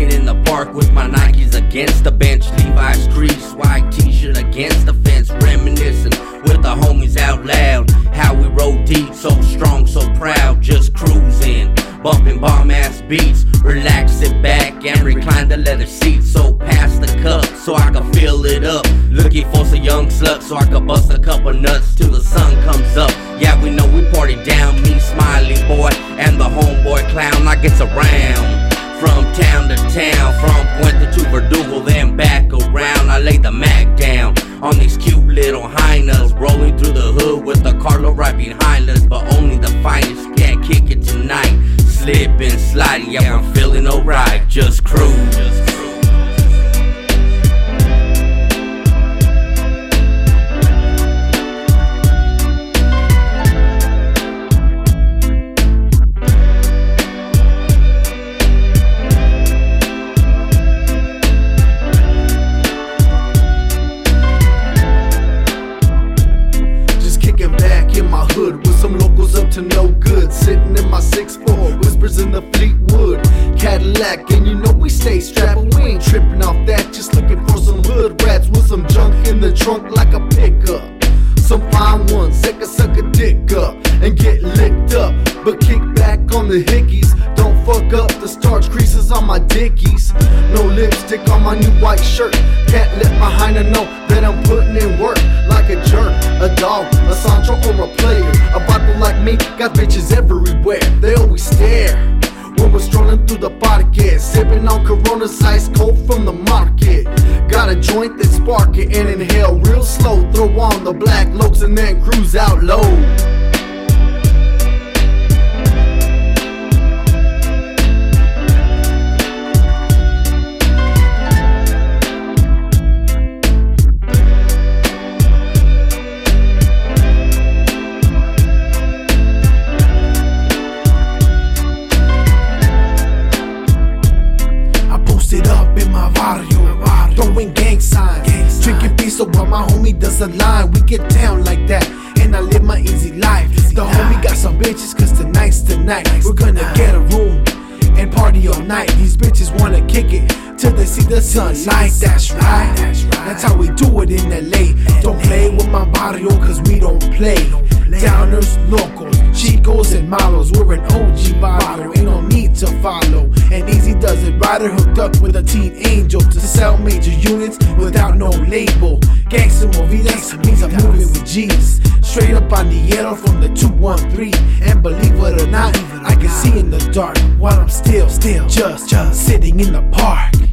Walking in the park with my Nikes against the bench. Levi's crease, white t shirt against the fence. Reminiscing with the homies out loud. How we rode deep, so strong, so proud. Just cruising, bumping bomb ass beats. Relax, sit back, and recline the leather seat. So pass the cup so I can fill it up. Looking for some young slut so I can bust a couple nuts till the sun comes up. Yeah, we know we party down. Me, smiley boy, and the homeboy clown. I gets around from town to town, from Puente to Verdugo, then back around. I lay the Mac down on these cute little hyenas, rolling through the hood with some locals up to no good. Sitting in my 6'4, whispers in the Fleetwood Cadillac, and you know we stay strapped, but we ain't tripping off that. Just looking for some hood rats with some junk in the trunk like a pickup. Some fine ones dickies. No lipstick on my new white shirt. Can't let my hyena know that I'm putting in work like a jerk, a dog, a Sancho, or a player. A bottle like me got bitches everywhere. They always stare. When we're strolling through the podcast, sipping on Corona's ice cold from the market. Got a joint that spark it and inhale real slow. Throw on the black locs and then cruise out low. In my barrio, throwing gang signs, drinking piso while my homie does the line. We get down like that, and I live my easy life. The homie got some bitches, cause tonight's tonight. We're gonna get a room and party all night. These bitches wanna kick it till they see the sunlight. That's right, that's how we do it in LA. Don't play with my barrio, cause we don't play. Locals, malos. We're an OG barrio, ain't no need to follow. And Easy does it rider hooked up with a teen angel to sell major units without no label. Gangsta movidas means I'm moving with G's. Straight up on the yellow from the 213. And believe it or not, I can see in the dark while I'm still, still, just, just sitting in the park.